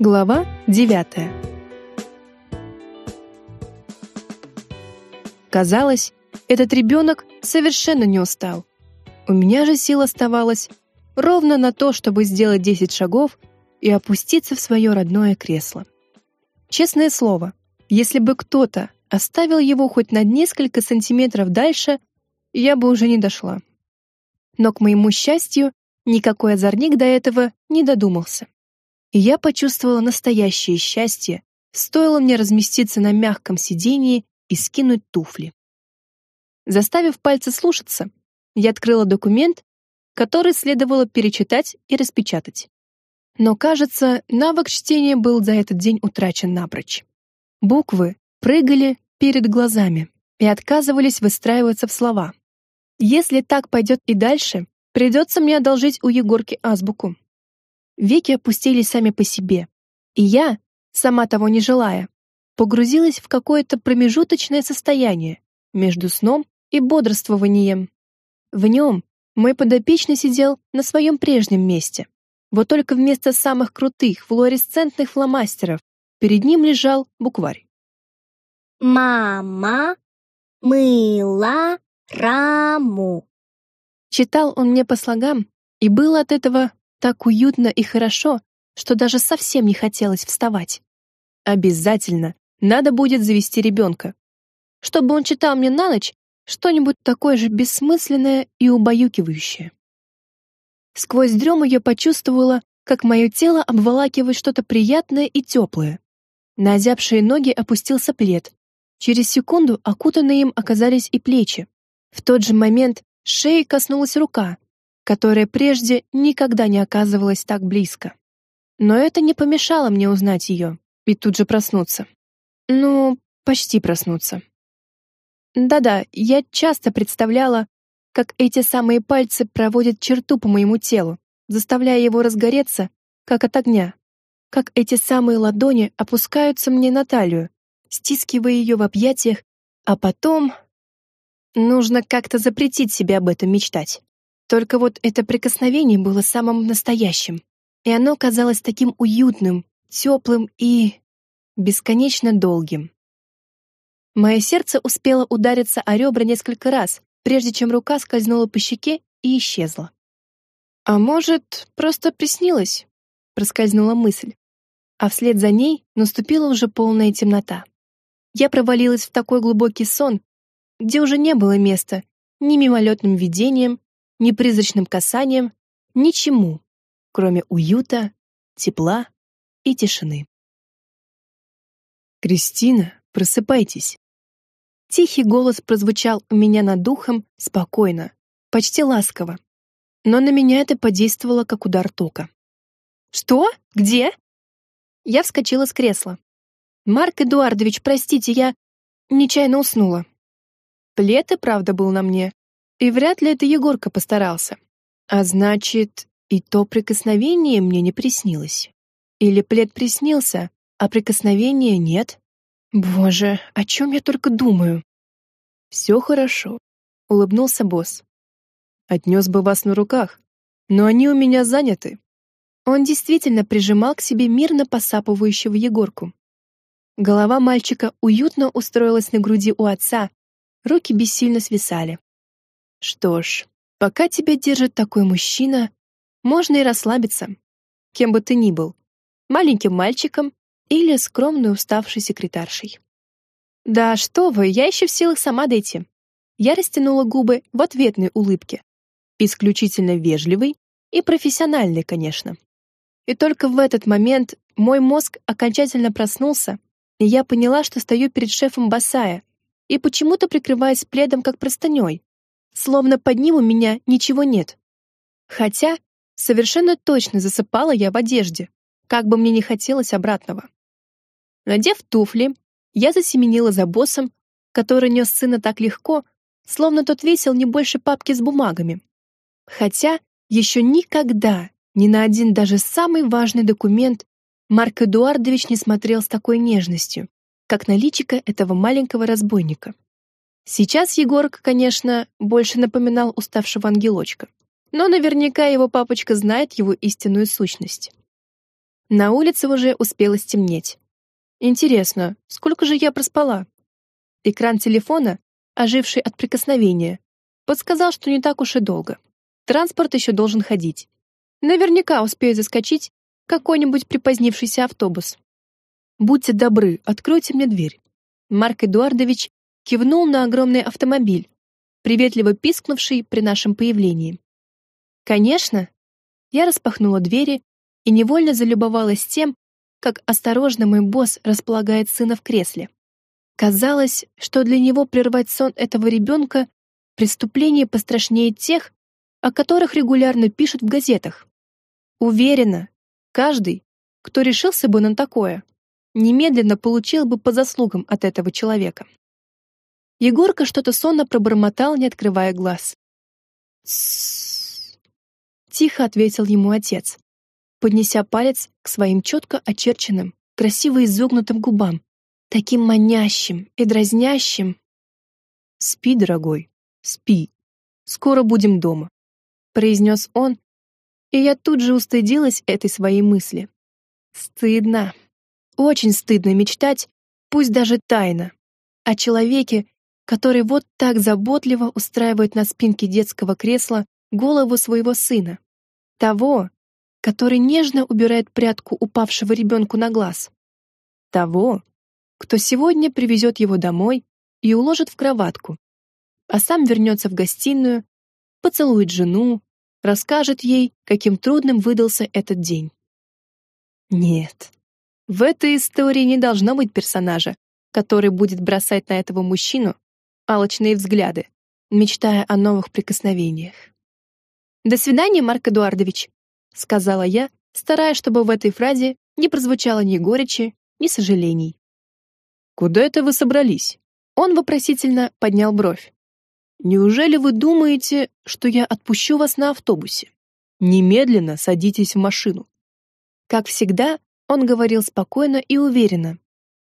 Глава 9. Казалось, этот ребенок совершенно не устал. У меня же сил оставалось ровно на то, чтобы сделать 10 шагов и опуститься в свое родное кресло. Честное слово, если бы кто-то оставил его хоть на несколько сантиметров дальше, я бы уже не дошла. Но, к моему счастью, никакой озорник до этого не додумался и я почувствовала настоящее счастье, стоило мне разместиться на мягком сиденье и скинуть туфли. Заставив пальцы слушаться, я открыла документ, который следовало перечитать и распечатать. Но, кажется, навык чтения был за этот день утрачен напрочь. Буквы прыгали перед глазами и отказывались выстраиваться в слова. Если так пойдет и дальше, придется мне одолжить у Егорки азбуку. Веки опустились сами по себе, и я, сама того не желая, погрузилась в какое-то промежуточное состояние между сном и бодрствованием. В нем мой подопечный сидел на своем прежнем месте. Вот только вместо самых крутых флуоресцентных фломастеров перед ним лежал букварь. «Мама мыла раму». Читал он мне по слогам, и было от этого так уютно и хорошо, что даже совсем не хотелось вставать. Обязательно надо будет завести ребенка. Чтобы он читал мне на ночь что-нибудь такое же бессмысленное и убаюкивающее. Сквозь дрему я почувствовала, как мое тело обволакивает что-то приятное и теплое. На озябшие ноги опустился плед. Через секунду окутанные им оказались и плечи. В тот же момент шеи коснулась рука, которая прежде никогда не оказывалась так близко. Но это не помешало мне узнать ее и тут же проснуться. Ну, почти проснуться. Да-да, я часто представляла, как эти самые пальцы проводят черту по моему телу, заставляя его разгореться, как от огня. Как эти самые ладони опускаются мне на талию, стискивая ее в объятиях, а потом... Нужно как-то запретить себе об этом мечтать. Только вот это прикосновение было самым настоящим, и оно казалось таким уютным, теплым и бесконечно долгим. Мое сердце успело удариться о ребра несколько раз, прежде чем рука скользнула по щеке и исчезла. А может, просто приснилось? Проскользнула мысль. А вслед за ней наступила уже полная темнота. Я провалилась в такой глубокий сон, где уже не было места ни мимолетным видениям, ни призрачным касанием, ничему, кроме уюта, тепла и тишины. «Кристина, просыпайтесь!» Тихий голос прозвучал у меня над духом спокойно, почти ласково. Но на меня это подействовало как удар тока. «Что? Где?» Я вскочила с кресла. «Марк Эдуардович, простите, я нечаянно уснула». Плед и правда был на мне, и вряд ли это Егорка постарался. А значит, и то прикосновение мне не приснилось. Или плед приснился, а прикосновения нет. Боже, о чем я только думаю? Все хорошо, улыбнулся босс. Отнес бы вас на руках, но они у меня заняты. Он действительно прижимал к себе мирно посапывающего Егорку. Голова мальчика уютно устроилась на груди у отца, руки бессильно свисали. Что ж, пока тебя держит такой мужчина, можно и расслабиться, кем бы ты ни был, маленьким мальчиком или скромной уставшей секретаршей. Да что вы, я еще в силах сама дойти. Я растянула губы в ответной улыбке, исключительно вежливой и профессиональной, конечно. И только в этот момент мой мозг окончательно проснулся, и я поняла, что стою перед шефом босая и почему-то прикрываюсь пледом как простыней, словно под ним у меня ничего нет. Хотя совершенно точно засыпала я в одежде, как бы мне ни хотелось обратного. Надев туфли, я засеменила за боссом, который нес сына так легко, словно тот весил не больше папки с бумагами. Хотя еще никогда ни на один даже самый важный документ Марк Эдуардович не смотрел с такой нежностью, как на личико этого маленького разбойника. Сейчас Егорка, конечно, больше напоминал уставшего ангелочка. Но наверняка его папочка знает его истинную сущность. На улице уже успело стемнеть. Интересно, сколько же я проспала? Экран телефона, оживший от прикосновения, подсказал, что не так уж и долго. Транспорт еще должен ходить. Наверняка успею заскочить какой-нибудь припозднившийся автобус. Будьте добры, откройте мне дверь. Марк Эдуардович кивнул на огромный автомобиль, приветливо пискнувший при нашем появлении. Конечно. Я распахнула двери и невольно залюбовалась тем, как осторожно мой босс располагает сына в кресле. Казалось, что для него прервать сон этого ребенка — преступление пострашнее тех, о которых регулярно пишут в газетах. Уверена, каждый, кто решился бы на такое, немедленно получил бы по заслугам от этого человека. Егорка что-то сонно пробормотал, не открывая глаз. «Тссс!» — тихо ответил ему отец, поднеся палец к своим четко очерченным, красиво изогнутым губам, таким манящим и дразнящим. «Спи, дорогой, спи. Скоро будем дома», — произнес он, и я тут же устыдилась этой своей мысли. Стыдно. Очень стыдно мечтать, пусть даже тайно, о человеке, который вот так заботливо устраивает на спинке детского кресла голову своего сына. Того, который нежно убирает прядку упавшего ребенку на глаз. Того, кто сегодня привезет его домой и уложит в кроватку, а сам вернется в гостиную, поцелует жену, расскажет ей, каким трудным выдался этот день. Нет, в этой истории не должно быть персонажа, который будет бросать на этого мужчину алчные взгляды, мечтая о новых прикосновениях. «До свидания, Марк Эдуардович», — сказала я, стараясь, чтобы в этой фразе не прозвучало ни горечи, ни сожалений. «Куда это вы собрались?» Он вопросительно поднял бровь. Неужели вы думаете, что я отпущу вас на автобусе? Немедленно садитесь в машину. Как всегда, он говорил спокойно и уверенно,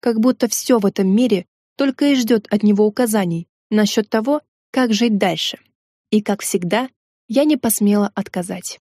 как будто все в этом мире только и ждет от него указаний насчет того, как жить дальше. И как всегда, я не посмела отказать.